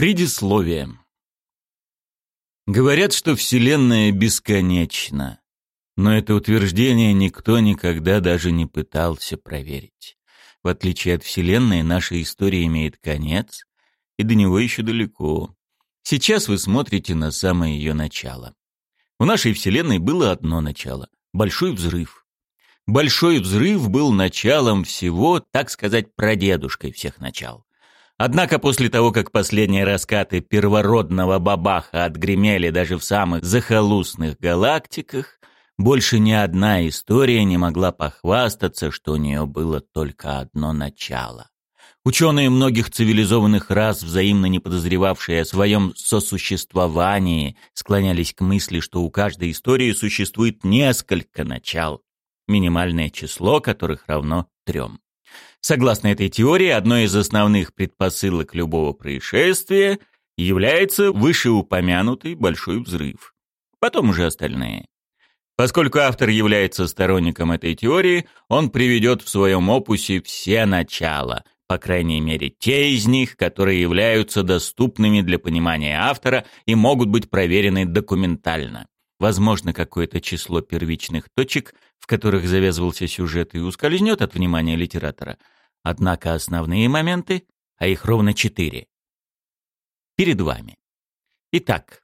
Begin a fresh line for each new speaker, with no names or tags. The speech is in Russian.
Предисловие. Говорят, что Вселенная бесконечна, но это утверждение никто никогда даже не пытался проверить. В отличие от Вселенной, наша история имеет конец, и до него еще далеко. Сейчас вы смотрите на самое ее начало. В нашей Вселенной было одно начало — Большой Взрыв. Большой Взрыв был началом всего, так сказать, прадедушкой всех начал. Однако после того, как последние раскаты первородного бабаха отгремели даже в самых захолустных галактиках, больше ни одна история не могла похвастаться, что у нее было только одно начало. Ученые многих цивилизованных рас, взаимно не подозревавшие о своем сосуществовании, склонялись к мысли, что у каждой истории существует несколько начал, минимальное число которых равно трем. Согласно этой теории, одной из основных предпосылок любого происшествия является вышеупомянутый большой взрыв. Потом уже остальные. Поскольку автор является сторонником этой теории, он приведет в своем опусе все начала, по крайней мере те из них, которые являются доступными для понимания автора и могут быть проверены документально. Возможно, какое-то число первичных точек, в которых завязывался сюжет, и ускользнет от внимания литератора. Однако основные моменты, а их ровно четыре, перед вами. Итак,